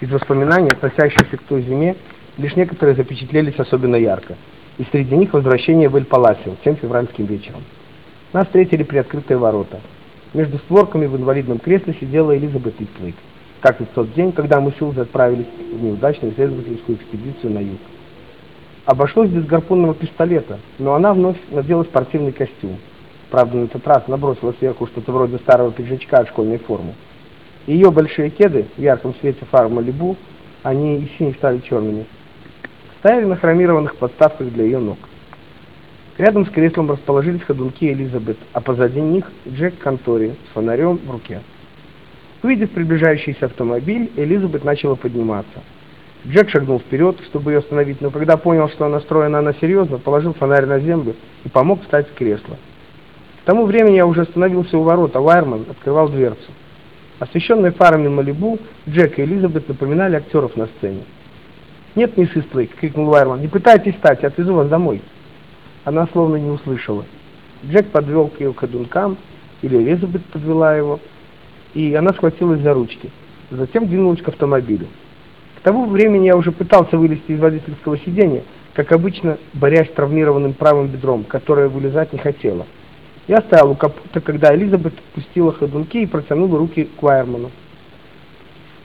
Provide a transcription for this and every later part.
Из воспоминаний, относящихся к той зиме, лишь некоторые запечатлелись особенно ярко. И среди них возвращение в Эль-Паласио тем февральским вечером. Нас встретили приоткрытые ворота. Между створками в инвалидном кресле сидела Элизабет Иствейк, как и в тот день, когда мы с Илзой отправились в неудачную исследовательскую экспедицию на юг. Обошлось без гарпунного пистолета, но она вновь надела спортивный костюм. Правда, на этот раз набросила сверху что-то вроде старого пиджачка от школьной формы. Ее большие кеды в ярком свете фар Малибу, они и синие стали черными, стояли на хромированных подставках для ее ног. Рядом с креслом расположились ходунки Элизабет, а позади них Джек Контори с фонарем в руке. Увидев приближающийся автомобиль, Элизабет начала подниматься. Джек шагнул вперед, чтобы ее остановить, но когда понял, что настроена она серьезно, положил фонарь на землю и помог встать в кресло. К тому времени я уже остановился у ворот, а Вайерман открывал дверцу. Освещенные фарами Малибу, Джек и Элизабет напоминали актеров на сцене. «Нет, мисс Истлейк!» — крикнул Вайерман. «Не пытайтесь встать, отвезу вас домой!» Она словно не услышала. Джек подвел к ее или Элизабет подвела его, и она схватилась за ручки. Затем двинулась к автомобилю. К тому времени я уже пытался вылезти из водительского сиденья, как обычно, борясь с травмированным правым бедром, которое вылезать не хотело. Я стоял у капота, когда Элизабет пустила ходунки и протянула руки к Вайерману.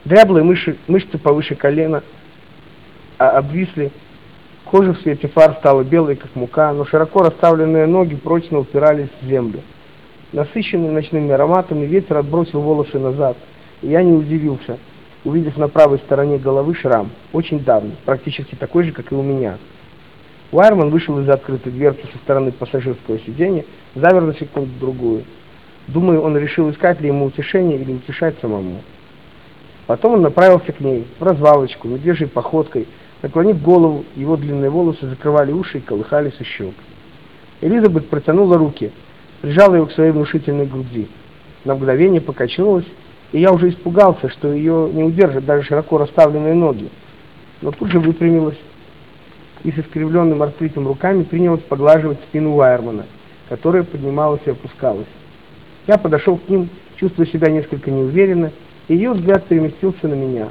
Дряблые мышцы, мышцы повыше колена а, обвисли, кожа в свете фар стала белой, как мука, но широко расставленные ноги прочно упирались в землю. Насыщенный ночными ароматами ветер отбросил волосы назад, и я не удивился, увидев на правой стороне головы шрам, очень давний, практически такой же, как и у меня. Уайерман вышел из открытой дверцы со стороны пассажирского сиденья, замер на секунду-другую. Думаю, он решил искать ли ему утешение или утешать самому. Потом он направился к ней, в развалочку, медвежьей походкой, наклонив голову, его длинные волосы закрывали уши и колыхались у щек. Элизабет протянула руки, прижала его к своей внушительной груди. На мгновение покачнулась, и я уже испугался, что ее не удержат даже широко расставленные ноги. Но тут же выпрямилась и с искривленным артритом руками принялась поглаживать спину Вайермана, которая поднималась и опускалась. Я подошел к ним, чувствуя себя несколько неуверенно, и ее взгляд переместился на меня.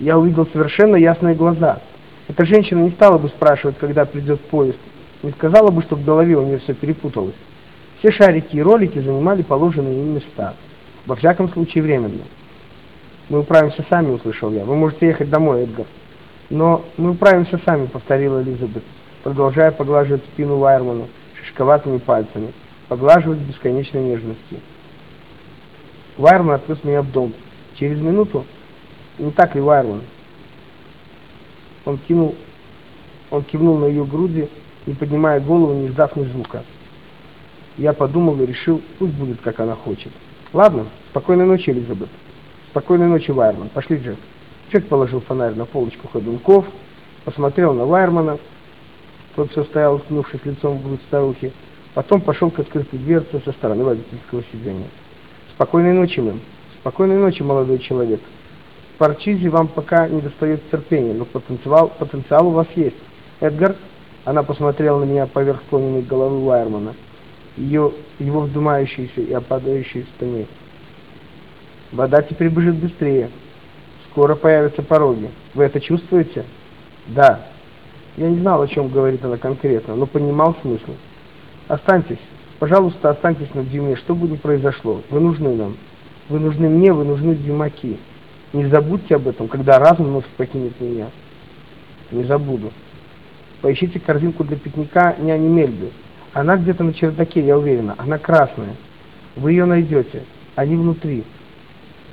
Я увидел совершенно ясные глаза. Эта женщина не стала бы спрашивать, когда придет поезд, не сказала бы, что в голове у нее все перепуталось. Все шарики и ролики занимали положенные им места. Во всяком случае, временно. «Мы управимся сами», — услышал я. «Вы можете ехать домой, Эдгар». «Но мы управимся сами», — повторила Элизабет, продолжая поглаживать спину Вайермана шишковатыми пальцами, поглаживать бесконечной нежностью. Вайерман отвез меня в дом. Через минуту, не так ли, Вайерман? Он кинул, он кивнул на ее груди, не поднимая голову, не издав ни звука. Я подумал и решил, пусть будет, как она хочет. Ладно, спокойной ночи, Элизабет. Спокойной ночи, Вайерман. Пошли, Джек. Джек положил фонарь на полочку ходунков, посмотрел на Вайермана, тот все стоял, уткнувшись лицом в грудь старухи, потом пошел к открытой дверце со стороны водительского сиденья. «Спокойной ночи, мэм. Спокойной ночи, молодой человек. В вам пока не достает терпения, но потенциал, потенциал у вас есть. Эдгар?» Она посмотрела на меня поверх склоненной головы Вайермана, ее, его вздымающейся и опадающей спине. «Вода теперь бежит быстрее. Скоро появятся пороги. Вы это чувствуете?» «Да». Я не знал, о чем говорит она конкретно, но понимал смысл. «Останьтесь. Пожалуйста, останьтесь на Дюме, что бы ни произошло. Вы нужны нам. Вы нужны мне, вы нужны Дюмаки. Не забудьте об этом, когда разум вновь покинет меня». «Не забуду. Поищите корзинку для пикника няни Мельбы. Она где-то на чердаке, я уверена. Она красная. Вы ее найдете. Они внутри».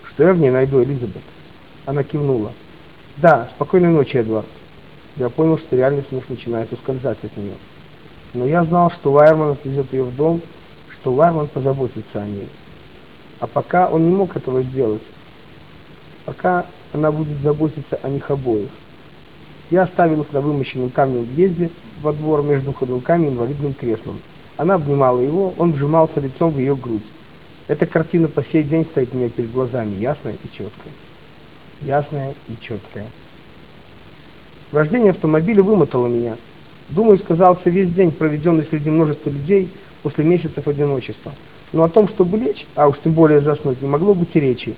«Что я в ней найду, Элизабет?» Она кивнула. «Да, спокойной ночи, Эдвард». Я понял, что реальность вновь начинает ускользать от нее. Но я знал, что Вайерман отвезет ее в дом, что Вайерман позаботится о ней. А пока он не мог этого сделать, пока она будет заботиться о них обоих. Я оставил их на вымощенном камнем въезде во двор между ходунками и инвалидным креслом. Она обнимала его, он вжимался лицом в ее грудь. Эта картина по сей день стоит у меня перед глазами, ясная и четкая. Ясная и четкая. Вождение автомобиля вымотало меня. Думаю, сказался весь день, проведенный среди множества людей после месяцев одиночества. Но о том, чтобы лечь, а уж тем более заснуть, не могло быть и речи.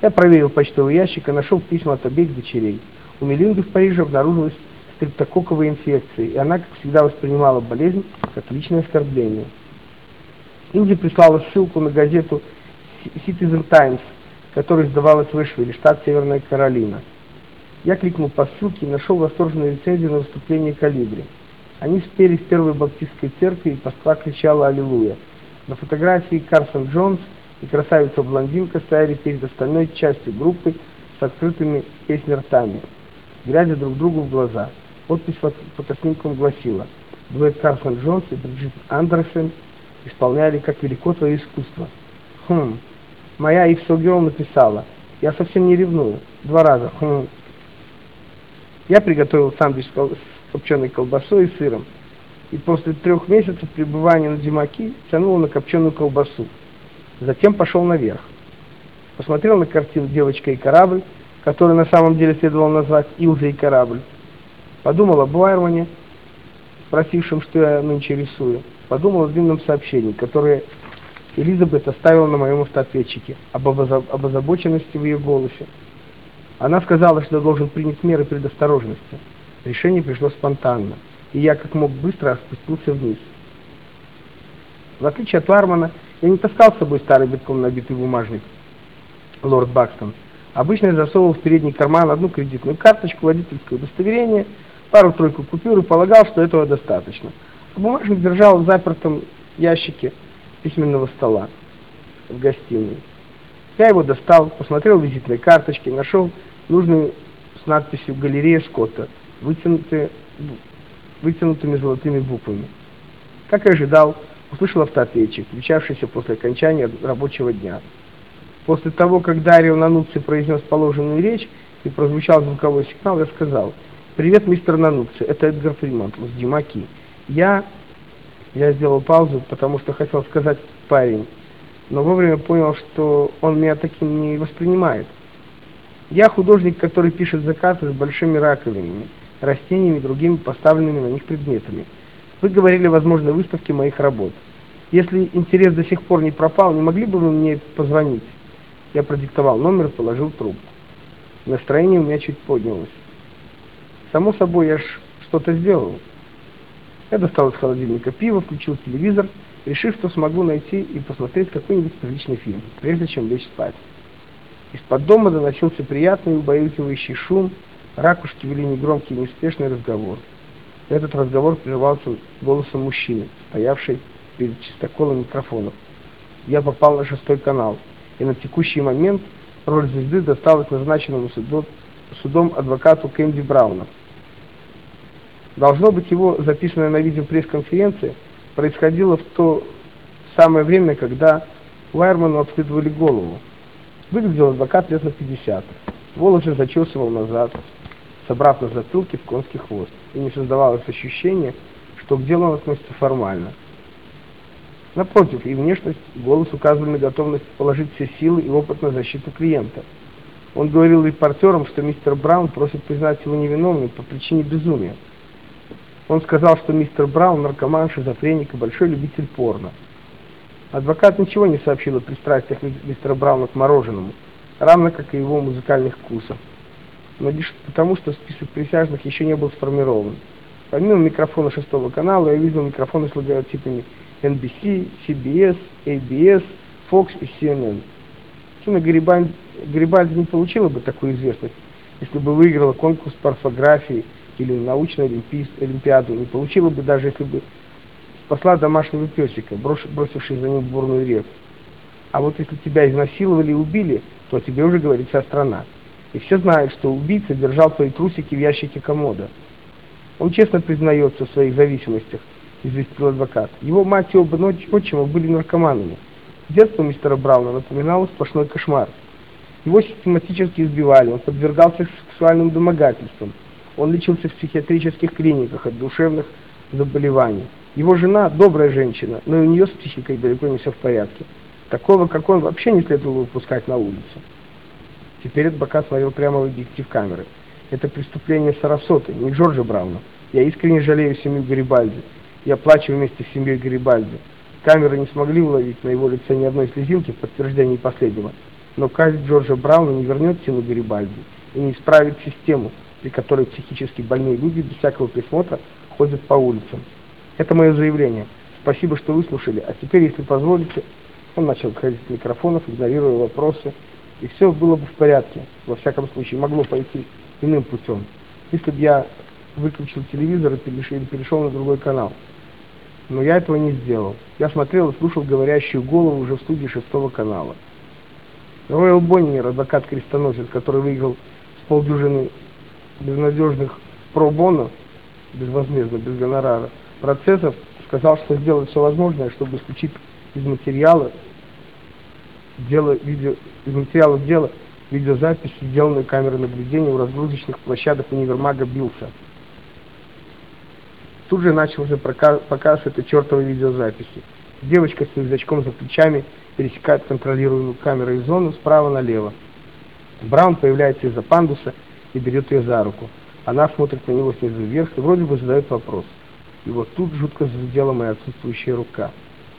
Я проверил почтовый ящик и нашел письма от обеих дочерей. У Мелинды в Париже обнаружилась стрептококковая инфекция, и она, как всегда, воспринимала болезнь как личное оскорбление. Инди прислала ссылку на газету Citizen Times, которая издавалась в Эшвилле, штат Северная Каролина. Я кликнул по ссылке и нашел восторженную рецензию на выступление «Калибри». Они спели в Первой Баптистской церкви, и Москва кричала «Аллилуйя». На фотографии Карсон Джонс и красавица-блондинка стояли перед остальной частью группы с открытыми песни ртами, глядя друг другу в глаза. Подпись под фотоснимком гласила «Дуэт Карсон Джонс и Бриджит Андерсен исполняли «Как велико твое искусство». Хм, моя Ивсо Герл написала «Я совсем не ревную». Два раза. Хм. Я приготовил сандвич с копченой колбасой и сыром и после трех месяцев пребывания на Димаки тянул на копченую колбасу. Затем пошел наверх. Посмотрел на картину «Девочка и корабль», который на самом деле следовало назвать «Илза и корабль». Подумал об Уайрмане, спросившем, что я нынче рисую. Подумал о длинном сообщении, которое Элизабет оставила на моем автоответчике, об, об озабоченности в ее голосе. Она сказала, что должен принять меры предосторожности. Решение пришло спонтанно, и я как мог быстро спустился вниз. В отличие от Лармана, я не таскал с собой старый битком набитый бумажник, лорд Бакстон. Обычно я засовывал в передний карман одну кредитную карточку, водительское удостоверение, пару-тройку купюр и полагал, что этого достаточно. А бумажник держал в запертом ящике письменного стола в гостиной. Я его достал, посмотрел визитные карточки, нашел нужную с надписью «Галерея Скотта», вытянутые, вытянутыми золотыми буквами. Как и ожидал, услышал автоответчик, включавшийся после окончания рабочего дня. После того, как Дарио Нануци произнес положенную речь и прозвучал звуковой сигнал, я сказал, «Привет, мистер Нануци, это Эдгар Фримонт из Димаки. Я...» Я сделал паузу, потому что хотел сказать «парень», но вовремя понял, что он меня таким не воспринимает. Я художник, который пишет закаты с большими раковинами, растениями и другими поставленными на них предметами. Вы говорили о возможной выставке моих работ. Если интерес до сих пор не пропал, не могли бы вы мне позвонить? Я продиктовал номер и положил трубку. Настроение у меня чуть поднялось. Само собой, я ж что-то сделал. Я достал из холодильника пиво, включил телевизор, решив, что смогу найти и посмотреть какой-нибудь приличный фильм, прежде чем лечь спать. Из-под дома доносился приятный убаюкивающий шум, ракушки вели негромкий неспешный разговор. Этот разговор прерывался голосом мужчины, стоявшей перед чистоколом микрофонов. Я попал на шестой канал, и на текущий момент роль звезды досталась назначенному судом, адвокату Кэнди Брауна. Должно быть, его записанная на видео пресс-конференция происходила в то самое время, когда Уайерману обследовали голову. Выглядел адвокат лет на 50. Волосы зачесывал назад, собрав на затылке в конский хвост. И не создавалось ощущения, что к делу он относится формально. Напротив, и внешность, голос указывали на готовность положить все силы и опыт на защиту клиента. Он говорил репортерам, что мистер Браун просит признать его невиновным по причине безумия. Он сказал, что мистер Браун наркоман, шизофреник и большой любитель порно. Адвокат ничего не сообщил о пристрастиях мистера Брауна к мороженому, равно как и его музыкальных вкусов. Но лишь потому, что список присяжных еще не был сформирован. Помимо микрофона шестого канала, я видел микрофоны с логотипами NBC, CBS, ABS, Fox и CNN. Кина Гарибальди, Гарибальди не получила бы такую известность, если бы выиграла конкурс по орфографии или научную олимпиаду, не получила бы даже, если бы спасла домашнего песика, бросивший за ним бурную реку. А вот если тебя изнасиловали и убили, то тебе уже говорит вся страна. И все знают, что убийца держал твои трусики в ящике комода. Он честно признается в своих зависимостях, известил адвокат. Его мать и оба отчима были наркоманами. Детство мистера Брауна напоминало сплошной кошмар. Его систематически избивали, он подвергался сексуальным домогательствам. Он лечился в психиатрических клиниках от душевных заболеваний. Его жена добрая женщина, но и у нее с психикой далеко не все в порядке. Такого, как он, вообще не следовало выпускать на улицу. Теперь адвокат смотрел прямо в объектив камеры. Это преступление Сарасоты, не Джорджа Брауна. Я искренне жалею семью Гарибальди. Я плачу вместе с семьей Гарибальди. Камеры не смогли уловить на его лице ни одной слезинки в подтверждении последнего. Но казнь Джорджа Брауна не вернет силу Гарибальди и не исправит систему, при которой психически больные люди без всякого присмотра ходят по улицам. Это мое заявление. Спасибо, что выслушали. А теперь, если позволите, он начал выходить с микрофонов, игнорируя вопросы, и все было бы в порядке. Во всяком случае, могло пойти иным путем. Если бы я выключил телевизор и перешел, перешел на другой канал. Но я этого не сделал. Я смотрел и слушал говорящую голову уже в студии шестого канала. Ройл Боннер, адвокат-крестоносец, который выиграл с полдюжины безнадежных пробонов, безвозмездно, без гонорара, процессов, сказал, что сделает все возможное, чтобы исключить из материала дело, видео, из материалов дела видеозаписи, сделанные камерой наблюдения у разгрузочных площадок универмага Билса. Тут же начал уже показ, показ этой чертовой видеозаписи. Девочка с рюкзачком за плечами пересекает контролируемую камерой зону справа налево. Браун появляется из-за пандуса и берет ее за руку. Она смотрит на него снизу вверх и вроде бы задает вопрос. И вот тут жутко задела моя отсутствующая рука,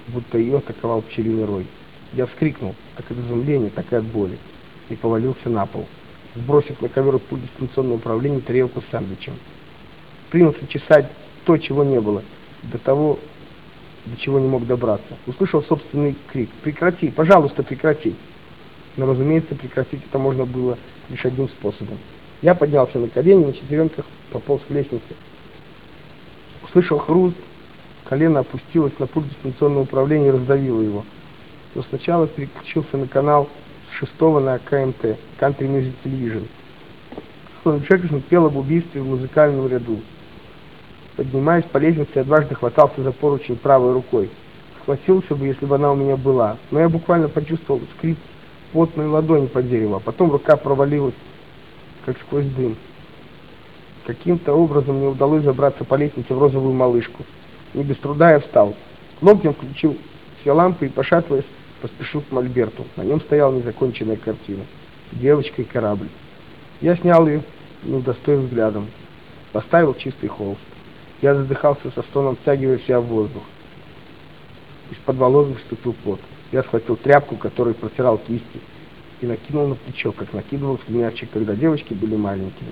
будто ее атаковал пчелиный рой. Я вскрикнул, как от изумления, так и от боли, и повалился на пол, сбросив на ковер пульт дистанционного управления тарелку с сэндвичем. Принялся чесать то, чего не было, до того, до чего не мог добраться. Услышал собственный крик. «Прекрати! Пожалуйста, прекрати!» Но, разумеется, прекратить это можно было лишь одним способом. Я поднялся на колени, на четверенках пополз к лестнице. Услышал хруст, колено опустилось на пульт дистанционного управления и раздавило его. Но сначала переключился на канал с шестого на КМТ, Country Music Television. Сон Джексон пел об убийстве в музыкальном ряду. Поднимаясь по лестнице, я дважды хватался за поручень правой рукой. Схватился бы, если бы она у меня была, но я буквально почувствовал скрип плотной ладони по дереву, а потом рука провалилась, как сквозь дым. Каким-то образом мне удалось забраться по лестнице в розовую малышку. Не без труда я встал. Локтем включил все лампы и, пошатываясь, поспешил к Мольберту. На нем стояла незаконченная картина. Девочка и корабль. Я снял ее, не взглядом. Поставил чистый холст. Я задыхался со стоном, втягивая себя в воздух. Из-под волос выступил пот. Я схватил тряпку, которой протирал кисти, и накинул на плечо, как накидывал в мячик, когда девочки были маленькими.